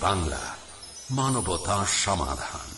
বাংলা মানবতা সমাধান।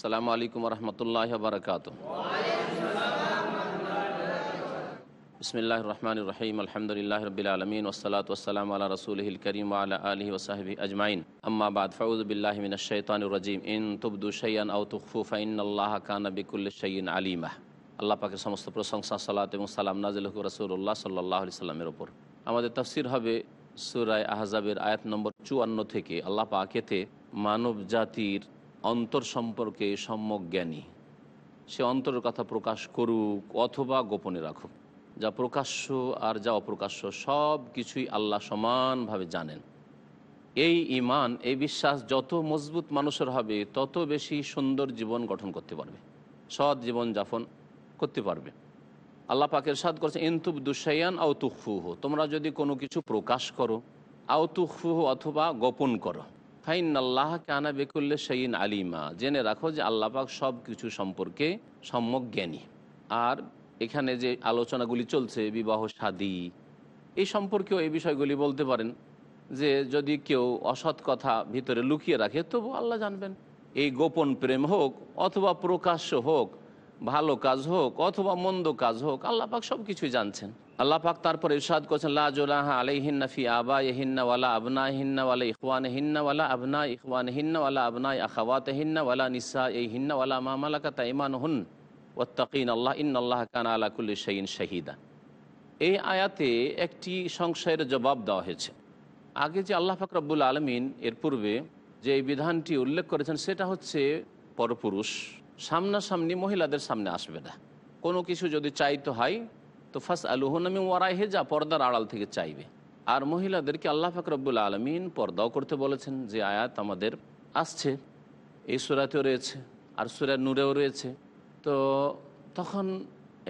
সালামু আলাইকুম রহমতুল্লাহ বারকাত বিসমিল্লাহ রহমান রহিম, আলহামদুলিল্লাহ রবিল আলমিন ওসলাত ওসালাম আল্লাহ রসুলহিল করিম আল্লাহ আলহি ওসাহবি আজমাইন। আম্মা বাদ ফাউজবিল্লাহ মিন শৈতান রাজিম। ইন তুবদু শৈয়ান আউ তুফু ফাইন আল্লাহ কানা বিকুল্ল শৈন আলিমা। আল্লাহ পাকের সমস্ত প্রশংসা, সালাত এবং সালাম নাজিল হুক রসুল্লাহ সাল্লাহ আলি সাল্লামের ওপর আমাদের তফসির হবে সুরায় আহজাবের আয়াত নম্বর চুয়ান্ন থেকে আল্লাহ পাকেতে মানব জাতির অন্তর সম্পর্কে সম্যক জ্ঞানী। সে অন্তরের কথা প্রকাশ করুক অথবা গোপনে রাখুক। যা প্রকাশ্য আর যা অপ্রকাশ্য সব কিছুই আল্লাহ সমানভাবে জানেন। এই ইমান এই বিশ্বাস যত মজবুত মানুষের হবে, তত বেশি সুন্দর জীবন গঠন করতে পারবে। সৎ জীবন যাপন করতে পারবে। আল্লাহ পাকের সাদ করছে ইন্তুব দুসাইয়ান আও তুকফুহ তোমরা যদি কোনো কিছু প্রকাশ করো, আও তুকফুহ অথবা গোপন করো। ফাইন আল্লাহ কানা বেকুল্লে সঈন আলিমা। জেনে রাখো যে আল্লাহ পাক সব কিছু সম্পর্কে সম্যক জ্ঞানী। আর এখানে যে আলোচনাগুলি চলছে, বিবাহ, শাদী, এই সম্পর্কেও এই বিষয়গুলি বলতে পারেন যে যদি কেউ অসৎ কথা ভিতরে লুকিয়ে রাখে, তবু আল্লাহ জানবেন। এই গোপন প্রেম হোক, অথবা প্রকাশ্য হোক, ভালো কাজ হোক, অথবা মন্দ কাজ হোক, আল্লাহ পাক সব কিছুই জানছেন। আল্লাহ পাক তারপর ইরশাদ করছেন লাহ আলাই হিন্না ফি আবা হিন্না ওয়ালা আবনা হিন্না ওয়ালা ইখওয়ান হিন্না ওয়ালা আবনা ইখওয়ান হিন্না ওয়ালা আবনা আখাওয়াত হিন্না ওয়ালা নিসা এই হিন্না ওয়ালা মামালাকা তাইমান হুন ওত্তাকিন আল্লাহ ইন আল্লাহ কান আলা কুল্লি শাইন শাহিদা। এই আয়াতে একটি সংশয়ের জবাব দেওয়া হয়েছে। আগে যে আল্লাহ ফাকরাবুল আলমিন এর পূর্বে যে এই বিধানটি উল্লেখ করেছেন, সেটা হচ্ছে পরপুরুষ, সামনাসামনি মহিলাদের সামনে আসবে না। কোনো কিছু যদি চাইতে হয় তো ফার্স্ট আলুহনামি ওয়ারাই হেজা পর্দার আড়াল থেকে চাইবে। আর মহিলাদেরকে আল্লাহ ফাকরাবুল আলমিন পর্দাও করতে বলেছেন, যে আয়াত আমাদের আসছে। এই সুরাতেও রয়েছে, আর সুরার নূরেও রয়েছে। তো তখন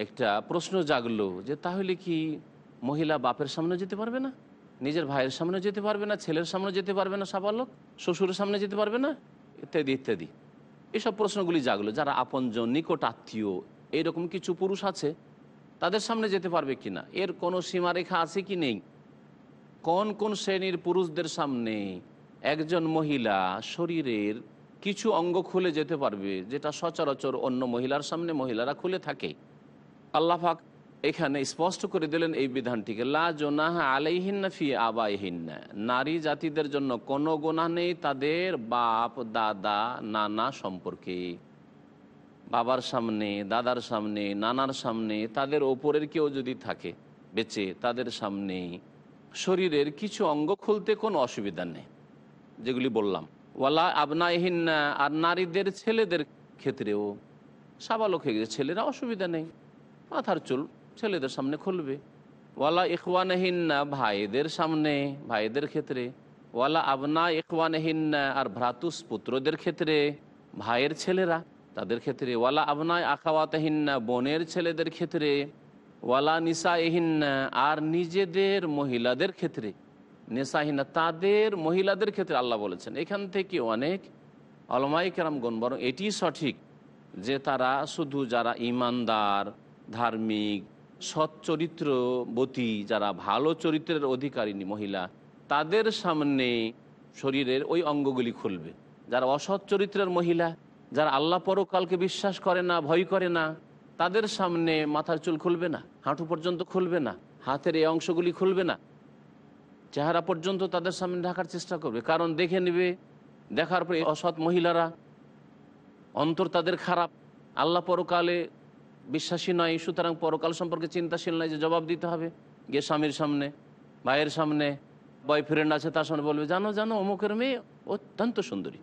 একটা প্রশ্ন জাগলো, যে তাহলে কি মহিলা বাপের সামনে যেতে পারবে না? নিজের ভাইয়ের সামনে যেতে পারবে না? ছেলের সামনে যেতে পারবে না? সাবালক? শ্বশুরের সামনে যেতে পারবে না? ইত্যাদি ইত্যাদি। এসব প্রশ্নগুলি জাগলো, যারা আপনজন, নিকট আত্মীয় এইরকম কিছু পুরুষ আছে তাদের সামনে যেতে পারবে কি না এর কোনো সীমারেখা আছে কি নেই? কোন কোন শ্রেণির পুরুষদের সামনে একজন মহিলা শরীরের কিছু অঙ্গ খুলে যেতে পারবে, যেটা সচরাচর অন্য মহিলার সামনে মহিলারা খুলে থাকে? আল্লাহাক এখানে স্পষ্ট করে দিলেন এই বিধানটিকে, লা জোনাহা আলাইহিন্না ফি আবাইহিন্না। নারী জাতিদের জন্য কোনো গোনা নেই তাদের বাপ, দাদা, নানা সম্পর্কে। বাবার সামনে, দাদার সামনে, নানার সামনে, তাদের ওপরের কেউ যদি থাকে, বেঁচে তাদের সামনে, শরীরের কিছু অঙ্গ খুলতে কোনো অসুবিধা নেই, যেগুলি বললাম। ওয়ালা আবনাহিন্না আর নারীদের ছেলেদের ক্ষেত্রেও সাবালক হয়ে গেছে, ছেলেরা অসুবিধা নেই, মাথার চুল ছেলেদের সামনে খুলবে। ওয়ালা ইকওয়ানহিন্না ভাইদের সামনে, ভাইদের ক্ষেত্রে। ওয়ালা আবনা ইকওয়ানহিন্না আর ভ্রাতুস পুত্রদের ক্ষেত্রে, ভাইয়ের ছেলেরা। তাদের ক্ষেত্রে ওয়ালা আবনায় আখাওয়াতহিন্না, বোনের ছেলেদের ক্ষেত্রে, ওয়ালা নিসা এহিন্না আর নিজেদের মহিলাদের ক্ষেত্রে। নেশাহিনা তাদের মহিলাদের ক্ষেত্রে আল্লাহ বলেছেন। এখান থেকে অনেক অলমাই কেরামগণ বরং এটি সঠিক যে তারা শুধু যারা ইমানদার, ধার্মিক, সৎ চরিত্রবতী, যারা ভালো চরিত্রের অধিকারিণী মহিলা, তাদের সামনে শরীরের ওই অঙ্গগুলি খুলবে। যারা অসৎ চরিত্রের মহিলা যারা আল্লাহ পরকালকে বিশ্বাস করে না, ভয় করে না, তাদের সামনে মাথার চুল খুলবে না, হাঁটু পর্যন্ত খুলবে না, হাতের এই অংশগুলি খুলবে না। চেহারা পর্যন্ত তাদের সামনে ঢাকার চেষ্টা করবে। কারণ দেখে নেবে, দেখার পরে অসৎ মহিলারা অন্তর তাদের খারাপ। আল্লাহ পরকালে বিশ্বাসী নয়, সুতরাং পরকাল সম্পর্কে চিন্তাশীল নয় যে জবাব দিতে হবে। গিয়ে স্বামীর সামনে, ভাইয়ের সামনে বয়ফ্রেন্ড আছে, তার সামনে বলবে, জানো জানো, অমুকের মেয়ে অত্যন্ত সুন্দরী।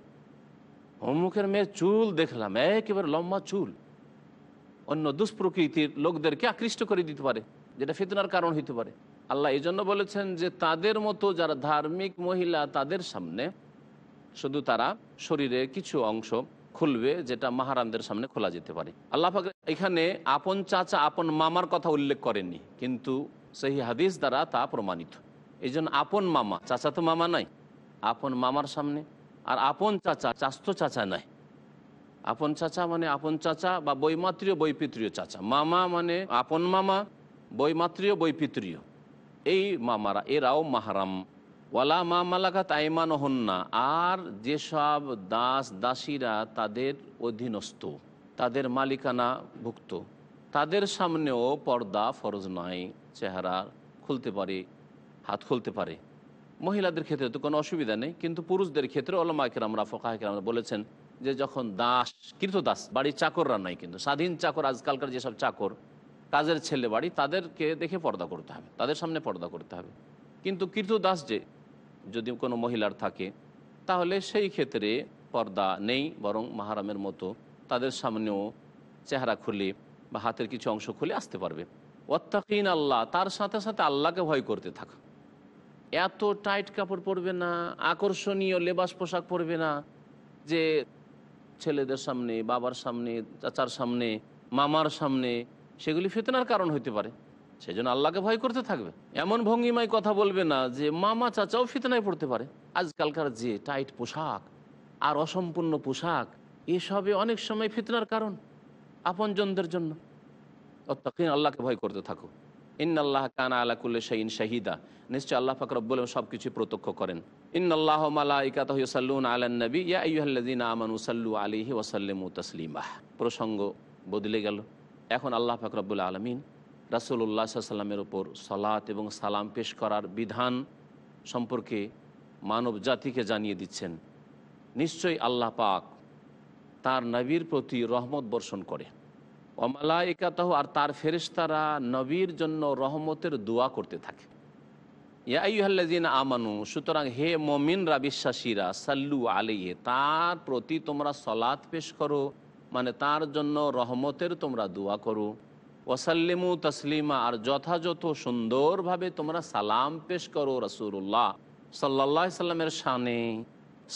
অমুকের মেয়ের চুল দেখলাম, একেবারে লম্বা চুল। অন্য দুষ্প্রকৃতির লোকদেরকে আকৃষ্ট করে দিতে পারে, যেটা ফিতনার কারণ হইতে পারে। আল্লাহ এই জন্য বলেছেন যে, তাদের মতো যারা ধার্মিক মহিলা, তাদের সামনে শুধু তারা শরীরের কিছু অংশ খুলবে, যেটা মাহারামদের সামনে খোলা যেতে পারে। আল্লাহ এখানে আপন চাচা, আপন মামার কথা উল্লেখ করেননি, কিন্তু সেই হাদিস দ্বারা তা প্রমাণিত। এই আপন মামা, চাচা তো মামা নাই, আপন মামার সামনে আর আপন চাচা চাস্ত চাচা নাই আপন চাচা মানে আপন চাচা বা বৈমাত্রীয়, বৈপিত্রীয় চাচা। মামা মানে আপন মামা, বৈমাত্রীয়, বৈপিত্রীয়। এই মামারা, এরাও মাহারাম। ওয়ালা মা মালাকাত আইমান হন না আর যেসব দাস দাসীরা তাদের অধীনস্থ, তাদের মালিকানা ভুক্ত তাদের সামনেও পর্দা ফরজ নয়। চেহারা খুলতে পারে, হাত খুলতে পারে। মহিলাদের ক্ষেত্রে তো কোনো অসুবিধা নেই, কিন্তু পুরুষদের ক্ষেত্রে ফকাহের আমরা বলেছেন যে যখন দাস কৃত দাস বাড়ির চাকররা নাই কিন্তু, স্বাধীন চাকর, আজকালকার যেসব চাকর, কাজের ছেলে বাড়ি, তাদেরকে দেখে পর্দা করতে হবে, তাদের সামনে পর্দা করতে হবে। কিন্তু কৃত দাস যে, যদি কোনো মহিলার থাকে, তাহলে সেই ক্ষেত্রে পর্দা নেই, বরং মাহারামের মতো তাদের সামনেও চেহারা খুলে বা হাতের কিছু অংশ খুলে আসতে পারবে। অত্তাকিন আল্লাহ, তার সাথে সাথে আল্লাহকে ভয় করতে থাকা। এত টাইট কাপড় পরবে না, আকর্ষণীয় লেবাস পোশাক পরবে না যে ছেলেদের সামনে, বাবার সামনে, চাচার সামনে, মামার সামনে সেগুলি ফেতনার কারণ হইতে পারে। সেই জন্য আল্লাহকে ভয় করতে থাকবে। এমন ভঙ্গিমায় কথা বলবে না যে মামা, চাচাও ফিতনায় পড়তে পারে। আজকালকার যে টাইট পোশাক আর অসম্পূর্ণ পোশাক, এসবে অনেক সময় ফিতনার কারণ আপনজনদের জন্য। অত্যাকিন, আল্লাহকে ভয় করতে থাকো। ইন আল্লাহ কানা আলা কুল্লে শাহিন শাহিদা। নিশ্চয় আল্লাহ পাক রব্বুল সব কিছু প্রত্যক্ষ করেন। ইন আল্লাহ মালাইকাতাহু ইউসাল্লুনা আলান নবী। ইয়া আইয়ুহাল্লাযীনা আমানু সাল্লু আলাইহি ওয়া সাল্লিমু তাসলিমা। প্রসঙ্গ বদলে গেল। এখন আল্লাহ পাক রব্বুল আলামিন রাসূলুল্লাহ সাল্লামের ওপর সালাত এবং সালাম পেশ করার বিধান সম্পর্কে মানব জাতিকে জানিয়ে দিচ্ছেন। নিশ্চয়ই আল্লাহ পাক তার নবীর প্রতি রহমত বর্ষণ করে অমালাইকাতহ আর তার ফেরেশতারা নবীর জন্য রহমতের দোয়া করতে থাকে। ইয়াইহাল্লাজিন আমানু, সুতরাং হে মমিনরা, বিশ্বাসীরা, সাল্লু আলিয়ে তার প্রতি তোমরা সলাৎ পেশ করো মানে তার জন্য রহমতের তোমরা দোয়া করো। ওয়াসাল্লিমু তসলিমা, আর যথাযথ সুন্দরভাবে তোমরা সালাম পেশ করো রসুল্লাহ সাল্লাহ সাল্লামের শানে।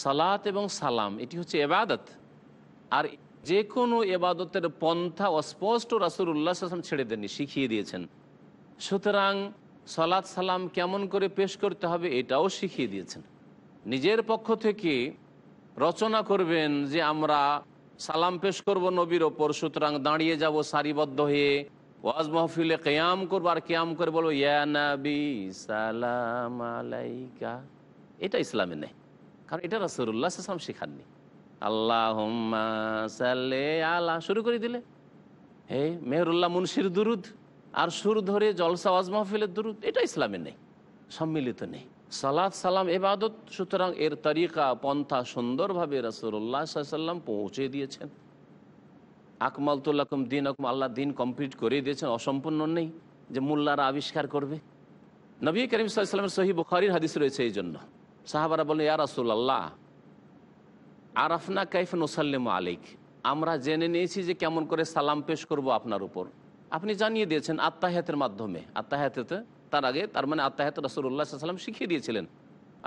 সালাত এবং সালাম, এটি হচ্ছে এবাদত আর যে কোনো এবাদতের পন্থা অস্পষ্ট রাসুল্লাহ আসলাম ছেড়ে দেননি, শিখিয়ে দিয়েছেন। সুতরাং সালাত সালাম কেমন করে পেশ করতে হবে এটাও শিখিয়ে দিয়েছেন। নিজের পক্ষ থেকে রচনা করবেন যে আমরা সালাম পেশ করব নবীর ওপর, সুতরাং দাঁড়িয়ে যাব সারিবদ্ধ হয়ে, ওয়াজ মাহফিলে কেয়াম করব আর কেয়াম করে বলব, ইয়া নবী, সালাম আলাইকা। এটা ইসলামে নেই, কারণ এটা রাসুল্লাহ আসলাম শেখাননি। আল্লাহ সাল্লে আলা, শুরু করে দিলে। হে মেহরুল্লাহ মুন্সির দুরুদ আর সুর ধরে জলসা ওয়াজ মাহফিলের দুরুদ, এটা ইসলামে নেই, সম্মিলিত নেই। সালাদ সালাম এবাদত সুতরাং এর তরিকা, পন্থা সুন্দরভাবে রসুল্লাহ সাল্লাম পৌঁছে দিয়েছেন। আকমাল তুল্লাকুম দিন আকুম আল্লাহ দিন কমপ্লিট করে দিয়েছেন, অসম্পূর্ণ নেই যে মোল্লারা আবিষ্কার করবে। নবী করিম সাল্লামের সহি বুখারির হাদিস রয়েছে এই জন্য। সাহাবারা বলেন ইয়া রাসুল্লাহ আরাফনা কাইফ নোসাল্লিম আলিক আমরা জেনে নিয়েছি যে কেমন করে সালাম পেশ করব আপনার উপর। আপনি জানিয়ে দিয়েছেন আত্মাহাতের মাধ্যমে। আত্মাহাতে তার আগে, তার মানে আত্মাহাত রসুল্লাহ সাল্লাম শিখিয়ে দিয়েছিলেন।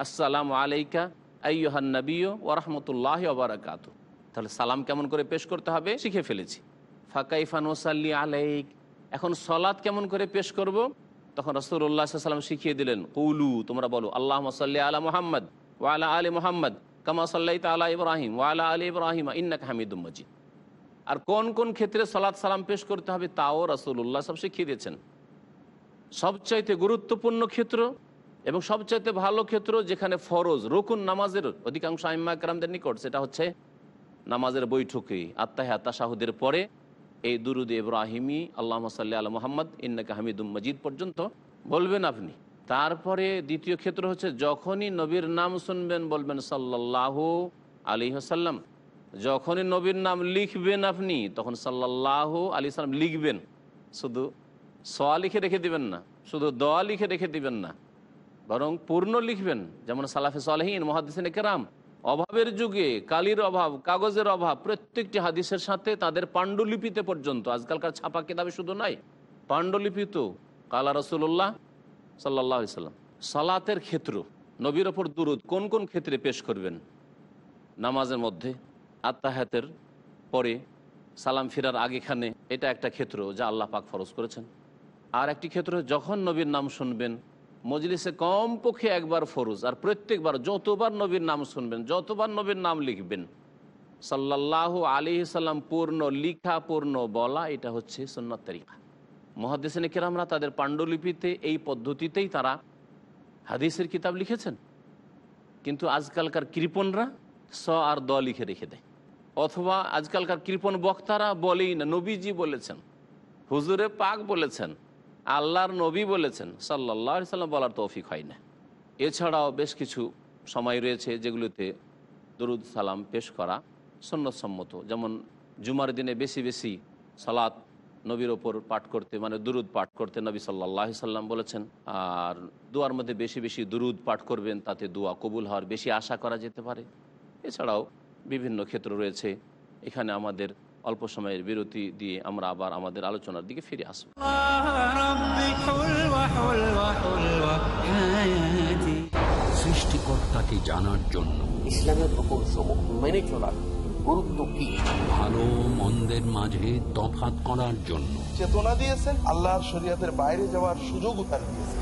আসসালাম আলাইকা আইহান নবী ও রহমতুল্লাহ ওবরাকাত তাহলে সালাম কেমন করে পেশ করতে হবে? শিখে ফেলেছি। ফাকাইফান ওসাল্লি আলাইক। এখন সলাদ কেমন করে পেশ করব? তখন রসুল্লাহ সাল্লাম শিখিয়ে দিলেন, কৌলু, তোমরা বলো আল্লাহ সাল্লি আলা মোহাম্মদ ওয়ালা আলী মোহাম্মদ। কামা সাল্লাই তালা ইব্রাহিম ওয়ালা আলী ইব্রাহিম, ইন্নাক হামিদুম মজিদ। আর কোন কোন ক্ষেত্রে সালাদ সালাম পেশ করতে হবে তাও রাসুল্লাহ সব শিখিয়ে দিয়েছেন। সবচাইতে গুরুত্বপূর্ণ ক্ষেত্র এবং সবচাইতে ভালো ক্ষেত্র যেখানে ফরজ, রকুন নামাজের অধিকাংশ আইম্মা একরামদের নিকট, সেটা হচ্ছে নামাজের বৈঠকে আত্মাহে আত্মাশাহুদের পরে এই দুরুদ ইব্রাহিমি আল্লাহ সাল্লি আল মোহাম্মদ, ইন্নাকা হামিদুম মজিদ পর্যন্ত বলবেন আপনি। তারপরে দ্বিতীয় ক্ষেত্র হচ্ছে যখনই নবীর নাম শুনবেন বলবেন সাল্লাহ আলী হাসাল্লাম যখনই নবীর নাম লিখবেন আপনি, তখন সাল্লাহ আলী সাল্লাম লিখবেন। শুধু সোয়া লিখে রেখে দিবেন না, শুধু দোয়া লিখে রেখে দিবেন না। বরং পূর্ণ লিখবেন, যেমন সালাফে সালহীন মহাদিসিন কেরাম। অভাবের যুগে, কালির অভাব, কাগজের অভাব, প্রত্যেকটি হাদিসের সাথে তাদের পাণ্ডুলিপিতে পর্যন্ত, আজকালকার ছাপা কিতাবে শুধু নয় তো কালা রসুল্লাহ সাল্লাহ সাল্লাম। সালাতের ক্ষেত্র, নবীর ওপর দুরুদ কোন কোন ক্ষেত্রে পেশ করবেন? নামাজের মধ্যে আত্মাহাতের পরে, সালাম ফিরার আগেখানে, এটা একটা ক্ষেত্র যা আল্লাহ পাক ফরজ করেছেন। আর একটি ক্ষেত্র, যখন নবীর নাম শুনবেন, মজলিসে কমপক্ষে একবার ফরজ, আর প্রত্যেকবার, যতবার নবীর নাম শুনবেন, যতবার নবীর নাম লিখবেন সাল্লাহ আলী সাল্লাম পূর্ণ, লিখা পূর্ণ বলা, এটা হচ্ছে সন্ন্যত মহাদিসিনে কেরামরা তাদের পাণ্ডুলিপিতে এই পদ্ধতিতেই তারা হাদিসের কিতাব লিখেছেন। কিন্তু আজকালকার কৃপণরা স আর দ লিখে রেখে দেয়। অথবা আজকালকার কৃপণ বক্তারা বলেই না, নবীজি বলেছেন, হুজুরে পাক বলেছেন, আল্লাহর নবী বলেছেন সাল্লাহ সাল্লাম বলার তৌফিক হয় না। এছাড়াও বেশ কিছু সময় রয়েছে যেগুলোতে দরুদ সালাম পেশ করা সন্ন্যতসম্মত। যেমন জুমার দিনে বেশি বেশি সালাত নবীর ওপর পাঠ করতে মানে দুরুদ পাঠ করতে নবী সাল্লাহ সাল্লাম বলেছেন আর দুয়ার মধ্যে বেশি বেশি দুরুদ পাঠ করবেন তাতে দুয়া কবুল হওয়ার বেশি আশা করা যেতে পারে। এছাড়াও বিভিন্ন ক্ষেত্র রয়েছে এখানে আমাদের অল্প সময়ের বিরতি দিয়ে আমরা আবার আমাদের আলোচনার দিকে ফিরে আসব। সৃষ্টিকর্তাকে জানার জন্য ইসলামের মেনে চলার গুরুত্ব কি ভালো মন্দের মাঝে তফাত করার জন্য। চেতনা দিয়েছেন আল্লাহর শরীয়তের বাইরে যাওয়ার সুযোগ তার দিয়েছেন।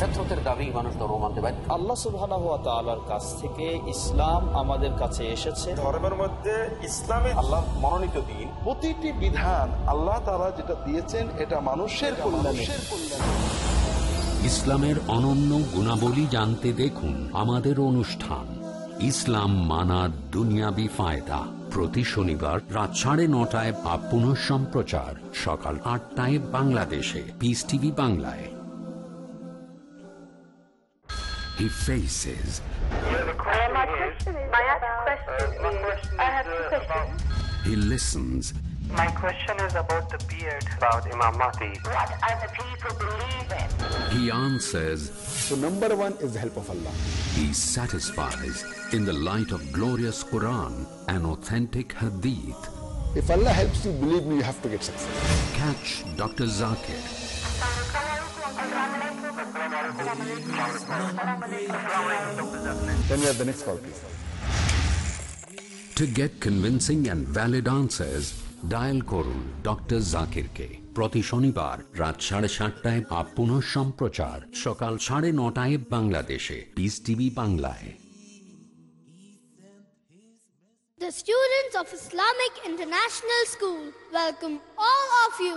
ফেতরতের দাবি মানুষ ধর্ম মানতে পারে আল্লাহ সুবহানাহু ওয়া তাআলার কাছ থেকে ইসলাম আমাদের কাছে এসেছে। ধর্মের মধ্যে ইসলামে আল্লাহ মনোনীত দিন। প্রতিটি বিধান আল্লাহ তারা যেটা দিয়েছেন এটা মানুষের কল্যাণে। ইসলামের অনন্য গুণাবলী জানতে দেখুন আমাদের অনুষ্ঠান। ইসলাম মানার দুনিয়াবি ফায়দা। প্রতি শনিবার রাত সাড়ে নটায় বা পুনঃ সম্প্রচার সকাল আটটায় বাংলাদেশে। পিস টিভি বাংলায়। He faces, My question is my question is, I have two questions. he listens, My question is about the beard, about Imam Mahdi. What are the people believing? he answers, So number one is the help of Allah. he satisfies in the light of glorious Quran and authentic Hadith. If Allah helps you, believe me, you have to get success. Catch Dr. Zakir Then we have the next call, please. To get convincing and valid answers, dial করুন doctor জাকিরকে প্রতি শনিবার রাত সাড়ে সাতটায় বা পুনঃ সম্প্রচার সকাল সাড়ে নটায় বাংলাদেশে পিস টিভি বাংলায় The students of Islamic International School welcome all of you.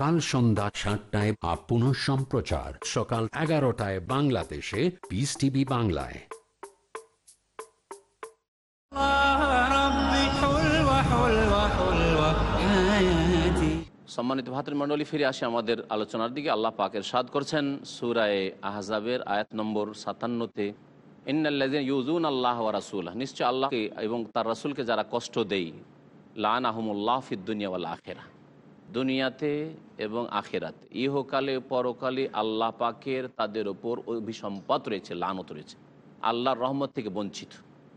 কাল সন্ধ্যা সাতটায় বা পুনঃ সম্প্রচার। সকাল এগারোটায় বাংলাদেশে পিস টিভি বাংলায়। সম্মানিত ভাতৃমন্ডলী ফিরে আসে আমাদের আলোচনার দিকে। আল্লাহ পাকের সাদ করছেন সুরায়ে আহজাবের আয়াত নম্বর সাতান্নতে। ইন্নাল্লাজিন ইউজুন আল্লাহ রাসুল নিশ্চয় আল্লাহকে এবং তার রাসুলকে যারা কষ্ট দেই লান আহমুল্লাহ ফিদ্দুনিয়া আখেরা দুনিয়াতে এবং আখেরাতে। ইহকালে, পরকালে আল্লাহ পাকের তাদের ওপর অভিসম্পাত রয়েছে, লানত রয়েছে। আল্লাহর রহমত থেকে বঞ্চিত।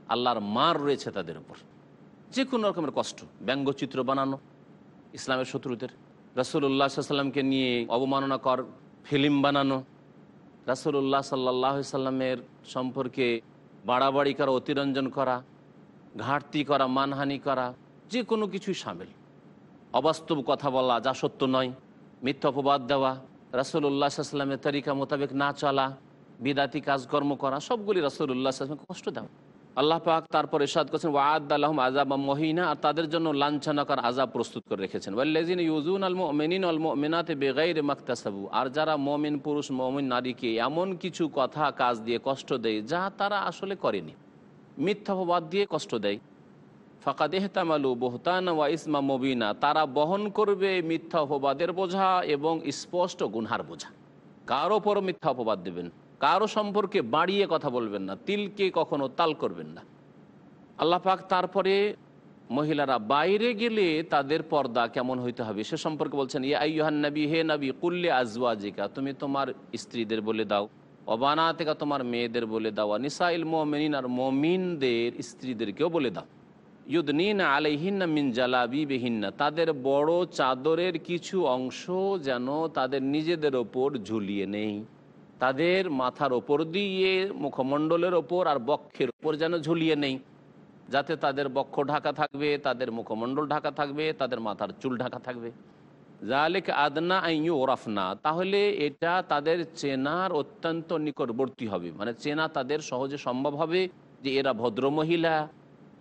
আল্লাহর মার রয়েছে তাদের ওপর যে কোনো রকমের কষ্ট, ব্যঙ্গচিত্র বানানো, ইসলামের শত্রুদের। রাসুল্লাহ সাল্লামকে নিয়ে অবমাননা কর ফিল্ম বানানো। রাসুল্লাহ সাল্লাহ সাল্লামের সম্পর্কে বাড়াবাড়ি করা, অতিরঞ্জন করা, ঘাটতি করা, মানহানি করা যে কোনো কিছুই সামিল। অবাস্তব কথা বলা যা সত্য নয়। মিথ্যা অপবাদ দেওয়া রাসুল্লাহ সাল্লামের তরিকা মোতাবেক না চলা, বিদাতি কাজকর্ম করা, সবগুলি রাসুল্লাহ সাল্লামকে কষ্ট দেওয়া। আল্লাহ পাক তারপর ইসাদ করছেন ওয়াদ আল্লাহম আজাব মহিনা আর তাদের জন্য লাঞ্ছনাকর আজাব প্রস্তুত করে রেখেছেন। ওয়াল্লাজিন ইউজুন আল মেনিন আল মেনাতে বেগাইরে মাক্তাসাবু আর যারা মমিন পুরুষ, মমিন নারীকে এমন কিছু কথা, কাজ দিয়ে কষ্ট দেয়, যা তারা আসলে করেনি। মিথ্যাপবাদ দিয়ে কষ্ট দেয়। ফাঁকা দেহতামালু বহতান ওয়া ইসমা মবিনা। তারা বহন করবে মিথ্যা অপবাদের বোঝা এবং স্পষ্ট গুনহার বোঝা। কারও ওপরও মিথ্যা অপবাদ দেবেন? কারও সম্পর্কে বাড়িয়ে কথা বলবেন না, তিলকে কখনো তাল করবেন না। আল্লাহ পাক তারপরে মহিলারা বাইরে গেলে তাদের পর্দা কেমন হইতে হবে সে সম্পর্কে বলছেন, ইয়া আইহান নবী, হে নবী, কুল্লে আজওয়াজিকা, তুমি তোমার স্ত্রীদের বলে দাও অবানা থেকে তোমার মেয়েদের বলে দাও নিসাইল মোমিন আর মমিনদের স্ত্রীদেরকেও বলে দাও। ইউদনিন আলাইহিন্না মিন জালাবি তাদের বড় চাদরের কিছু অংশ যেন তাদের নিজেদের ওপর ঝুলিয়ে নেই। তাদের মাথার ওপর দিয়ে, মুখমণ্ডলের ওপর আর বক্ষের ওপর যেন ঝুলিয়ে নেই। যাতে তাদের বক্ষ ঢাকা থাকবে, তাদের মুখমণ্ডল ঢাকা থাকবে, তাদের মাথার চুল ঢাকা থাকবে। জালেক আদনা আইয়ু ওরাফনা, তাহলে এটা তাদের চেনার অত্যন্ত নিকটবর্তী হবে। মানে চেনা তাদের সহজে সম্ভব হবে যে এরা ভদ্র মহিলা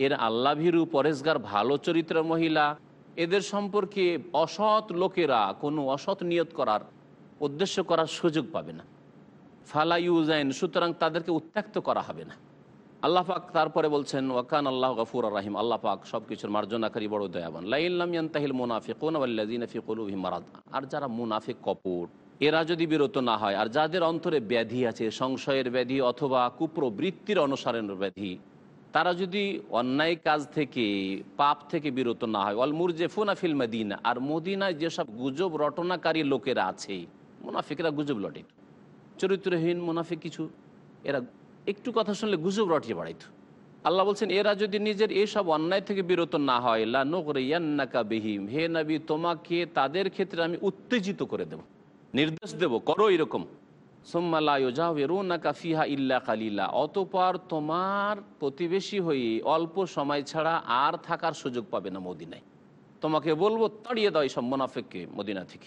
এর আল্লাভীরু পরেশগার ভালো চরিত্রের মহিলা, এদের সম্পর্কে অসৎ লোকেরা কোনো অসৎ নিয়ত করার উদ্দেশ্য করার সুযোগ পাবে না। ফালা ইউজাইন, সুতরাং তাদেরকে উত্ত্যক্ত করা হবে না। আল্লাহ পাক তারপরে বলছেন, ওয়াকান আল্লাহ গফুর রাহিম। আল্লাহ পাক সব কিছুর মার্জনাকারী, বড় দয়াবান। লাইল্লাম ইয়ান্তাহিল মুনাফিক ফিকুলুহি মারাদ। আর যারা মুনাফিক কপট, এরা যদি বিরত না হয়, আর যাদের অন্তরে ব্যাধি আছে, সংশয়ের ব্যাধি অথবা কুপ্রবৃত্তির অনুসারের ব্যাধি তারা যদি অন্যায় কাজ থেকে, পাপ থেকে বিরত না হয় অল মুরজেফুনা ফিল মদিনা, আর মদিনায় যেসব গুজব রটনাকারী লোকেরা আছে, মুনাফিকরা গুজব লটে। চরিত্রহীন মুনাফিক কিছু, এরা একটু কথা শুনলে গুজব রটিয়ে বাড়াইত। আল্লাহ বলছেন, এরা যদি নিজের এইসব অন্যায় থেকে বিরত না হয় লাকা বিহিম। হে নবী, তোমাকে তাদের ক্ষেত্রে আমি উত্তেজিত করে দেব। নির্দেশ দেব, করো এরকম। অতপর তোমার প্রতিবেশী হয়ে অল্প সময় ছাড়া আর থাকার সুযোগ পাবে না মদিনায়। তোমাকে বলব, তাড়িয়ে দাও এইসব মোনাফেককে মদিনা থেকে।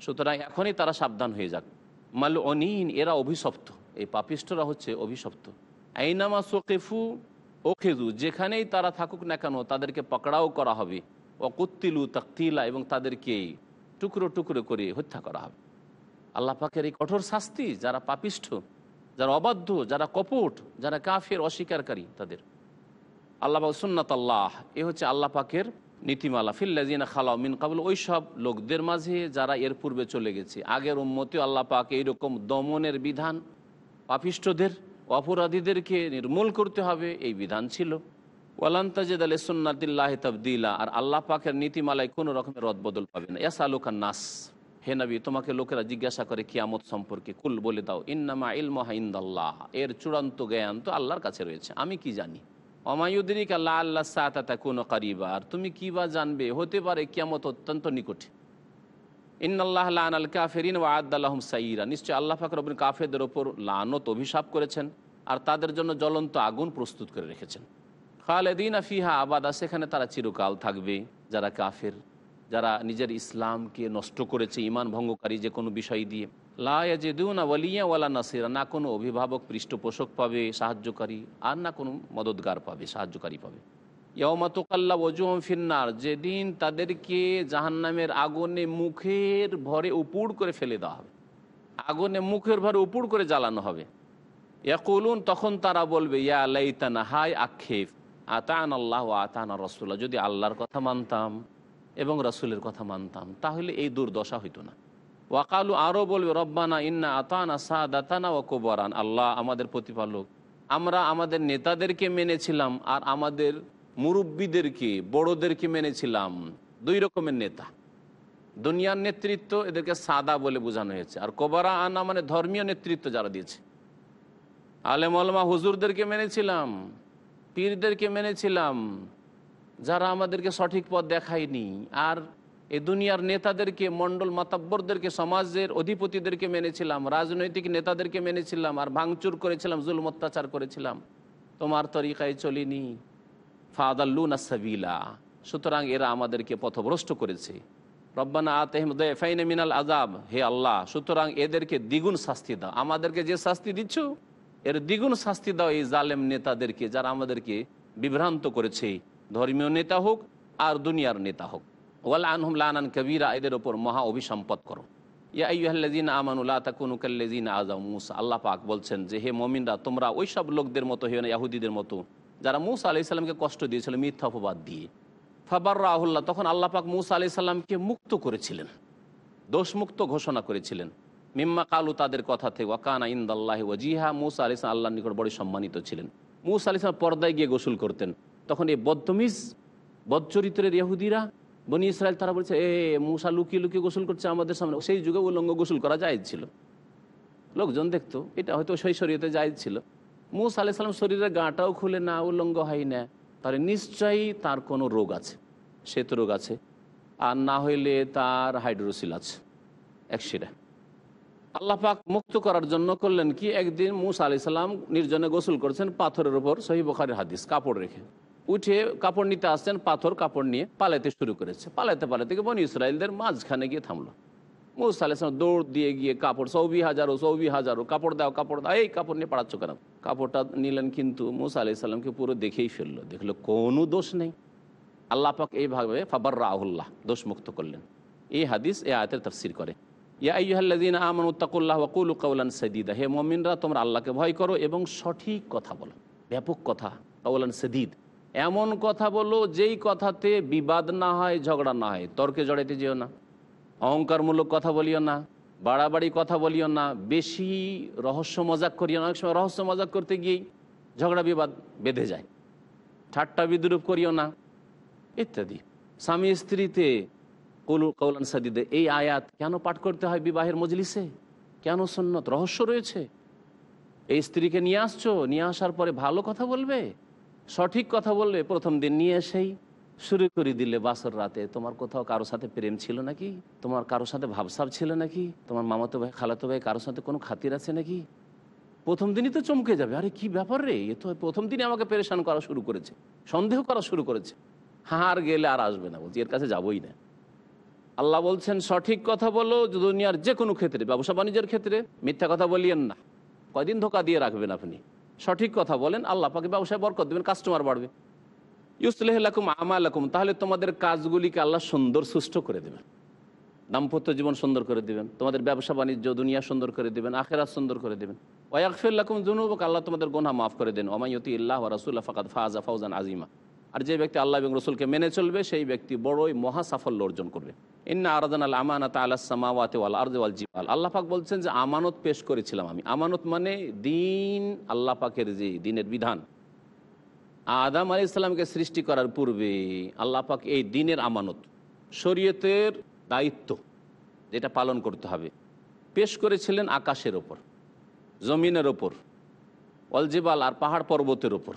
সুতরাং এখনই তারা সাবধান হয়ে যাক। মাল অনিন এরা অভিশপ্ত। এই পাপিষ্টরা হচ্ছে অভিশপ্ত। আইনামা সোকেফু ও খেজু যেখানেই তারা থাকুক না কেন, তাদেরকে পকড়াও করা হবে। অকুত্তিলু তাকতিলা, এবং তাদেরকে টুকরো টুকরো করে হত্যা করা হবে। আল্লাহ পাকের এই কঠোর শাস্তি যারা পাপিষ্ঠ, যারা অবাধ্য, যারা কপট, যারা কাফের, অস্বীকারী তাদের। আল্লাহ সুন্নাত আল্লাহ। এ হচ্ছে আল্লাহ পাকের নীতিমালা। ফিল্লাজিনা খালাও মিন কাবুল ওই সব লোকদের মাঝে যারা এর পূর্বে চলে গেছে। আগের উন্মতি আল্লাহ পাক এইরকম দমনের বিধান পাপিষ্ঠদের, অপরাধীদেরকে নির্মূল করতে হবে, এই বিধান ছিল। ওয়ালান্তাজেদ আলী সুন্নাতিল্লাহ তবদিলা। আর আল্লাহ পাকের নীতিমালায় কোনো রকমের রদবদল পাবে না। ইয়াস আলুকান নাস। হে নবী, তোমাকে লোকেরা জিজ্ঞাসা করে, কিয়ামত সম্পর্কে কুল বলে দাও, ইন্নামা ইলমহা ইন্দাল্লাহ এর চূড়ান্ত জ্ঞান তো আল্লাহর কাছে রয়েছে, আমি কি জানি? অমায়ুদ্দিক আল্লাহ আল্লাহ সাতা কোনো কারিবা আর তুমি কি বা জানবে? হতে পারে কিয়ামত অত্যন্ত নিকটে। ইন্নআল্লাহ লান আল কাফেরিন ওয়া আদাল্লাহম সাইরা নিশ্চয় আল্লাহ ফাকর রবিন কাফেরদের ওপর লানত অভিশাপ করেছেন, আর তাদের জন্য জ্বলন্ত আগুন প্রস্তুত করে রেখেছেন। খালেদিন আফিহা আবাদা, সেখানে তারা চিরকাল থাকবে, যারা কাফের। যারা নিজের ইসলামকে নষ্ট করেছে, ইমান ভঙ্গকারী যে কোনো বিষয় দিয়ে। লায়াজেদুনা ওয়ালিয়া ওয়ালা নাসিরা, না কোনো অভিভাবক পৃষ্ঠপোষক পাবে, সাহায্যকারী, আর না কোনো মদতগার পাবে, সাহায্যকারী পাবে। ইয়মাতুকাল্লা ওজুম ফিন্নার, যেদিন তাদেরকে জাহান্নামের আগুনে মুখের ভরে উপুড় করে ফেলে দেওয়া হবে। আগুনে মুখের ভরে উপুড় করে জ্বালানো হবে। ইয়াকুলুন, তখন তারা বলবে, ইয়া লাইতানা হাই আক্ষেপ আতান আল্লাহ আতান রসুল্লাহ যদি আল্লাহর কথা মানতাম। এবং রসুলের কথা মানতাম, তাহলে এই দুর্দশা হইতো না। ওয়াকালু আরও বলবে, রব্বানা ইন্না আতানা সাদাতানা ও কোবরান। আল্লাহ আমাদের প্রতিপালক। আমরা আমাদের নেতাদেরকে মেনেছিলাম আর আমাদের মুরব্বীদেরকে, বড়োদেরকে মেনেছিলাম। দুই রকমের নেতা। দুনিয়ার নেতৃত্ব এদেরকে সাদা বলে বোঝানো হয়েছে। আর কোবারা আনা মানে ধর্মীয় নেতৃত্ব যারা দিয়েছে। আলেম হুজুরদেরকে মেনেছিলাম, পীরদেরকে মেনেছিলাম যারা আমাদেরকে সঠিক পথ দেখায়নি, আর এ দুনিয়ার নেতাদেরকে, মণ্ডল মাতাব্বরদেরকে, সমাজের অধিপতিদেরকে মেনেছিলাম, রাজনৈতিক নেতাদেরকে মেনেছিলাম, আর ভাঙচুর করেছিলাম, জুলম অত্যাচার করেছিলাম, তোমার তরিকায় চলিনি। ফাদাল্লুন আসাবিলা সুতরাং এরা আমাদেরকে পথভ্রষ্ট করেছে। রব্বানা আতহমদাইনে মিনাল আজাব হে আল্লাহ, সুতরাং এদেরকে দ্বিগুণ শাস্তি দাও। আমাদেরকে যে শাস্তি দিচ্ছ, এর দ্বিগুণ শাস্তি দাও এই জালেম নেতাদেরকে, যারা আমাদেরকে বিভ্রান্ত করেছে। ধর্মীয় নেতা হোক আর দুনিয়ার নেতা হোক। ওয়াল আনহুম লানান কবিরা, এদের ওপর মহা অভিসম্পদ করো। ইয়া আইয়ুহাল্লাযীনা আমানুল্লাহ তাকুনু কাল্লাযীনা আযাম মূসা। আল্লাহ পাক বলছেন যে, হে মুমিনরা, তোমরা ওই সব লোকদের মতো হইও না ইহুদিদের মতো। যারা মূসা আলাইহিস সালামকে কষ্ট দিয়েছিল, মিথ্যা অপবাদ দিয়ে। ফাবার রাহুল্লাহ তখন আল্লাহ পাক মূসা আলাইহিস সালামকে মুক্ত করেছিলেন। দোষমুক্ত ঘোষণা করেছিলেন। মিম্মা কালু, তাদের কথা থেকে ওয়াকানা ইন্দাল্লাহি ওয়াজিহা, মুসা আলাইহিস সালাম আল্লাহর নিকট বড় সম্মানিত ছিলেন। মুসা আলাইহিস সালাম পর্দায় গিয়ে গোসল করতেন। তখন এই বদতমিজ বদচরিত্রের ইহুদিরা, বনি ইসরায়েল, তারা বলছে, এ, মুসা লুকিয়ে লুকিয়ে গোসল করছে আমাদের সামনে। সেই যুগে উলঙ্গ গোসল করা যায় ছিল। লোকজন দেখতো, এটা হয়তো সেই শরীয়তে যায় ছিল। মুসা আলাহ সালাম শরীরের গাঁটাও খুলে না, উলঙ্গ হয় না। তাহলে নিশ্চয়ই তার কোনো রোগ আছে, শ্বেত রোগ আছে, আর না হইলে তার হাইড্রোসিল আছে একশিরা আল্লাহ পাক মুক্ত করার জন্য করলেন কি? একদিন মুসা আলি সাল্লাম নির্জনে গোসল করছেন পাথরের ওপর সহি বখারের হাদিস, কাপড় রেখে। উঠে কাপড় নিতে আসছেন, পাথর কাপড় নিয়ে পালাতে শুরু করেছে। পালাতে পালাতে গিয়ে বনি ইসরায়েলদের মাঝখানে গিয়ে থামলো। মুসা আলি সাল্লাম দৌড় দিয়ে গিয়ে কাপড় সৌবি হাজারো সৌবি হাজারো, কাপড় দাও কাপড় দাও, এই কাপড় নিয়ে পাড়াচ্ছ কেন? কাপড়টা নিলেন কিন্তু মুসা আলি সাল্লামকে পুরো দেখেই ফেলল। দেখল কোনো দোষ নেই। আল্লাহ পাক এইভাবে ফাবার রাহুল্লাহ দোষ মুক্ত করলেন। এই হাদিস, এই আয়তের তফসির করে। ইয়া সাদীদা, হে মুমিনরা, তোমরা আল্লাহকে ভয় করো এবং সঠিক কথা বলো। ব্যাপক কথা, কাওলান সাদীদ। এমন কথা বলো, যেই কথাতে বিবাদ না হয়, ঝগড়া না হয়। তর্কে জড়াইতে যেও না। অহংকারমূলক কথা বলিও না। বাড়াবাড়ি কথা বলিও না। বেশি রহস্য মজাক করিও না। অনেক সময় রহস্য মজাক করতে গিয়েই ঝগড়া বিবাদ বেঁধে যায়। ঠাট্টা বিদ্রুপ করিও না। ইত্যাদি। স্বামী স্ত্রীতে কলু কৌলান সাদিদে, এই আয়াত কেন পাঠ করতে হয় বিবাহের মজলিসে? কেন সন্ন্যত রহস্য রয়েছে। এই স্ত্রীকে নিয়ে আসছো, নিয়ে আসার পরে ভালো কথা বলবে? সঠিক কথা বললে প্রথম দিন নিয়ে এসেই শুরু করে দিলে বাসর রাতে, তোমার কোথাও কারও সাথে প্রেম ছিল নাকি? তোমার কারোর সাথে ভাবসাব ছিল নাকি? তোমার মামাতো ভাই, খালাতো ভাই কারোর সাথে কোনো খাতির আছে নাকি? প্রথম দিনই তো চমকে যাবে। আরে, কি ব্যাপার রে? এ তো প্রথম দিনই আমাকে পেরেশান করা শুরু করেছে। সন্দেহ করা শুরু করেছে। হার গেলে আর আসবে না বলছি, এর কাছে যাবই না। আল্লাহ বলছেন, সঠিক কথা বলো দুনিয়ার যে কোনো ক্ষেত্রে ব্যবসা বাণিজ্যের ক্ষেত্রে মিথ্যা কথা বলিয়েন না। কয়দিন ধোকা দিয়ে রাখবেন আপনি? সঠিক কথা বলেন, আল্লাহ পাকে ব্যবসায় বরকত দেবেন কাস্টমার বাড়বে। ইউসলেহলাকুম আমালাকুম, তাহলে তোমাদের কাজগুলিকে আল্লাহ সুন্দর, সুষ্ঠ করে দেবেন। দাম্পত্য জীবন সুন্দর করে দেবেন, তোমাদের ব্যবসা বাণিজ্য, দুনিয়া সুন্দর করে দেবেন, আখেরাত সুন্দর করে দেবেন। ওয়াকফিল্লাকুম জুনুবক আল্লাহ তোমাদের গোনা মাফ করে দেন। ওমাইয়তি ইল্লাহ রাসুল্লাহ ফাকাদ ফাজা ফাউজান আজিমা আর যে ব্যক্তি আল্লাহ এবং রসুলকে মেনে চলবে, সেই ব্যক্তি বড়ই মহা সাফল্য অর্জন করবে। ইন্না আরাদান আল আমানত আল্লাহ সামাওয়াতে ওয়াল আর্দ ওয়াল জিবাল। আল্লাহ পাক বলছেন যে, আমানত পেশ করেছিলাম আমি। আমানত মানে দিন আল্লাহ পাকের যে দিনের বিধান। আদাম আলি ইসলামকে সৃষ্টি করার পূর্বে আল্লাহ পাক এই দিনের আমানত, শরীয়তের দায়িত্ব যেটা পালন করতে হবে, পেশ করেছিলেন আকাশের ওপর, জমিনের ওপর অলজিবাল আর পাহাড় পর্বতের ওপর।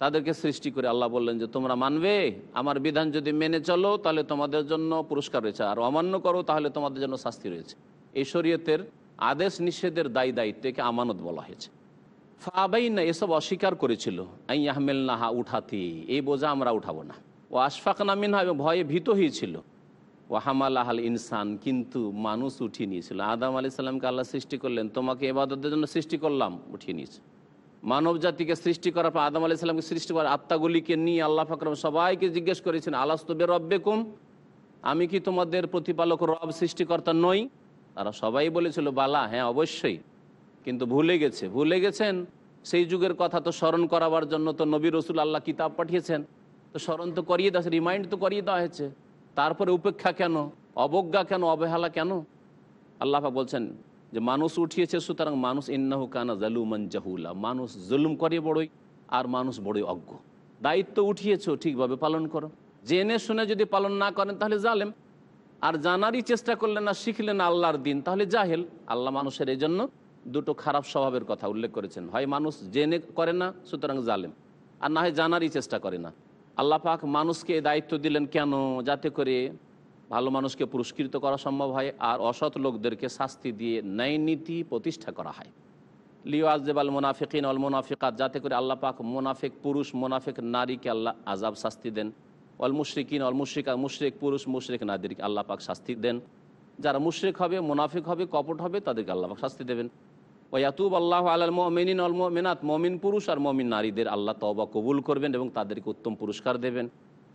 তাদেরকে সৃষ্টি করে আল্লাহ বললেন যে, তোমরা মানবে? আমার বিধান যদি মেনে চলো, তাহলে তোমাদের জন্য পুরস্কার রয়েছে। আর অমান্য করো, তাহলে তোমাদের জন্য শাস্তি রয়েছে। এই শরীয়তের আদেশ নিষেধের দায়ী দায়িত্বকে আমানত বলা হয়েছে। ফাবাই না এসব অস্বীকার করেছিল। আই আহমেল নাহা উঠাতি, এই বোঝা আমরা উঠাবো না। ও আশফাক নামিন এবং ভয়ে ভীত হয়েছিল ও হামাল আহাল ইনসান, কিন্তু মানুষ উঠিয়ে নিয়েছিল। আদাম আলি সাল্লামকে আল্লাহ সৃষ্টি করলেন, তোমাকে এবাদতের জন্য সৃষ্টি করলাম, উঠিয়ে নিয়েছে। মানব জাতিকে সৃষ্টি করার পর আদম আলি সাল্লামকে সৃষ্টি করার আত্মাগুলিকে নিয়ে আল্লাহ ফাকরম সবাইকে জিজ্ঞেস করেছেন আলাস্তবে রব্বেকুম আমি কি তোমাদের প্রতিপালক রব সৃষ্টিকর্তা নই? তারা সবাই বলেছিল, বালা হ্যাঁ অবশ্যই। কিন্তু ভুলে গেছে, ভুলে গেছেন? সেই যুগের কথা তো স্মরণ করাবার জন্য তো নবী রসুল আল্লাহ কিতাব পাঠিয়েছেন। তো স্মরণ তো করিয়ে দেওয়া রিমাইন্ড তো করিয়ে দেওয়া হয়েছে। তারপরে উপেক্ষা কেন? অবজ্ঞা কেন? অবহেলা কেন? আল্লাহ বলছেন যে মানুষ উঠিয়েছে, সুতরাং মানুষ ইন্নাহু কানা জালুমান জাহুলা। মানুষ জুলুম করে বড়ই, আর মানুষ বড়ই অজ্ঞ। দায়িত্ব উঠিয়েছ, ঠিকভাবে পালন করো। জেনে শুনে যদি পালন না করেন, তাহলে জালেম। আর জানারই চেষ্টা করলেন না শিখলেন আল্লাহর দিন, তাহলে জাহেল। আল্লাহ মানুষের এই জন্য দুটো খারাপ স্বভাবের কথা উল্লেখ করেছেন। হয় মানুষ জেনে করে না, সুতরাং জালেম। আর না হয় জানারই চেষ্টা করে না। আল্লাহ পাক মানুষকে দায়িত্ব দিলেন কেন? যাতে করে ভালো মানুষকে পুরস্কৃত করা সম্ভব হয় আর অসৎ লোকদেরকে শাস্তি দিয়ে ন্যায় নীতি প্রতিষ্ঠা করা হয়। লিও আজদেব আল মোনাফিকিন অল মোনাফিকাত, যাতে করে আল্লাহ পাক মোনাফিক পুরুষ, মোনাফিক নারীকে আল্লাহ আজাব শাস্তি দেন। অল মুশরিকিন অল মুশরিকা, মুশরিক পুরুষ, মুশরিক নারীকে আল্লাহ পাক শাস্তি দেন। যারা মুশরিক হবে, মোনাফিক হবে, কপট হবে, তাদেরকে আল্লাহ পাক শাস্তি দেবেন। ওয়াতুব আল্লাহ আল মিনিন অল মিনাত মমিন পুরুষ আর মমিন নারীদের আল্লাহ তবা কবুল করবেন এবং তাদেরকে উত্তম পুরস্কার দেবেন।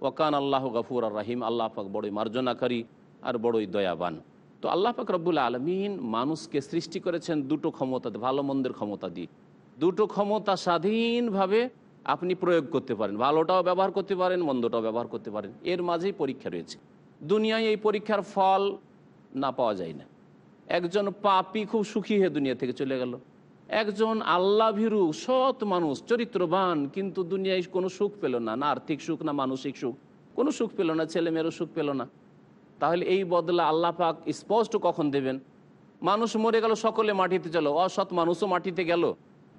ওকান আল্লাহ গফুর আর রাহিম, আল্লাহ পাক বড়ই মার্জনাকারী আর বড়ই দয়াবান। তো আল্লাহ পাক রব্বুল আলমিন মানুষকে সৃষ্টি করেছেন দুটো ক্ষমতা, ভালো মন্দের ক্ষমতা দিয়ে। দুটো ক্ষমতা স্বাধীনভাবে আপনি প্রয়োগ করতে পারেন। ভালোটাও ব্যবহার করতে পারেন, মন্দটাও ব্যবহার করতে পারেন। এর মাঝেই পরীক্ষা রয়েছে। দুনিয়ায় এই পরীক্ষার ফল না পাওয়া যায় না। একজন পাপি খুব সুখী হয়ে দুনিয়া থেকে চলে গেল। একজন আল্লাহ ভীরু সৎ মানুষ, চরিত্রবান, কিন্তু দুনিয়ায় কোনো সুখ পেল না। না আর্থিক সুখ, না মানসিক সুখ। কোনো সুখ পেল না ছেলে মেয়েরও সুখ পেল না। তাহলে এই বদলা আল্লাহ পাক স্পষ্ট কখন দেবেন? মানুষ মরে গেল, সকলে মাটিতে চলো। অসৎ মানুষও মাটিতে গেল,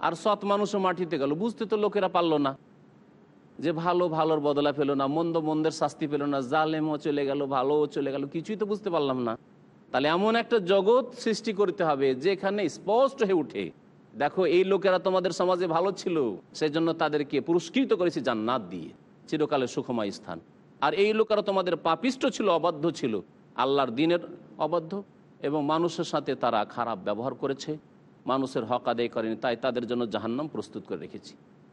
আর সৎ মানুষও মাটিতে গেল। বুঝতে তো লোকেরা পারল না যে ভালো, ভালোর বদলা পেল না, মন্দ, মন্দের শাস্তি পেল না, জালেমও চলে গেল, ভালোও চলে গেল, কিছুই তো বুঝতে পারলাম না। তাহলে এমন একটা জগৎ সৃষ্টি করতে হবে যেখানে স্পষ্ট হয়ে উঠে দেখো, এই লোকেরা তোমাদের সমাজে ভালো ছিল, সেজন্য তাদেরকে পুরস্কৃত করেছি জান্নাত দিয়ে, চিরকালের সুখময় স্থান। আর এই লোকেরা তোমাদের পাপিষ্ট ছিল, অবাধ্য ছিল, আল্লাহর দিনের অবাধ্য, এবং মানুষের সাথে তারা খারাপ ব্যবহার করেছে, মানুষের হক আদায় করেনি, তাই তাদের জন্য জাহান্নাম প্রস্তুত করে রেখেছি।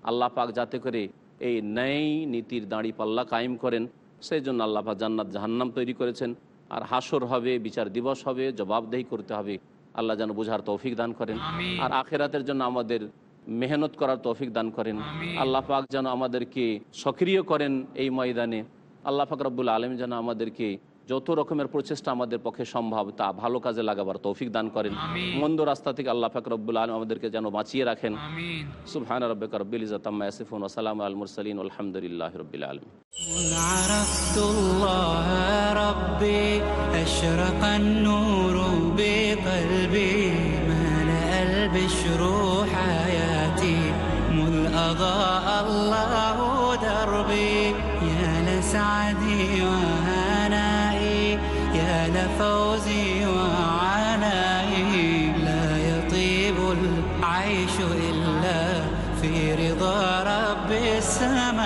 আল্লাহ পাক যাতে করে এই ন্যায় নীতির দাঁড়ি পাল্লা কায়েম করেন সেই জন্য আল্লাহ পাক জান্নাত জাহান্নাম তৈরি করেছেন। আর হাসর হবে, বিচার দিবস হবে, জবাবদেহি করতে হবে। আল্লাহ যেন বোঝার তৌফিক দান করেন। আর আখেরাতের জন্য আমাদের মেহনত করার তৌফিক দান করেন। আল্লাহ পাক যেন আমাদেরকে সক্রিয় করেন এই ময়দানে। আল্লাহ পাক রব্বুল আলম যেন আমাদেরকে যত রকমের প্রচেষ্টা আমাদের পক্ষে সম্ভব তা ভালো কাজে লাগাবার তৌফিক দান করেন মন্দ রাস্তা থেকে আল্লাহ পাক রব্বুল আলম আমাদেরকে যেন বাঁচিয়ে রাখেন সুবহান রব্বিকা রব্বিল ইজ্জাতি আম্মা ইয়াসিফুন ওয়া সালামু আলাল মুরসালিন আলহামদুলিল্লাহি রাব্বিল আলামিন عرفت الله ربي أشرق النور بقلبي ملأ البشر حياتي مذ أضاء الله دربي يا لسعدي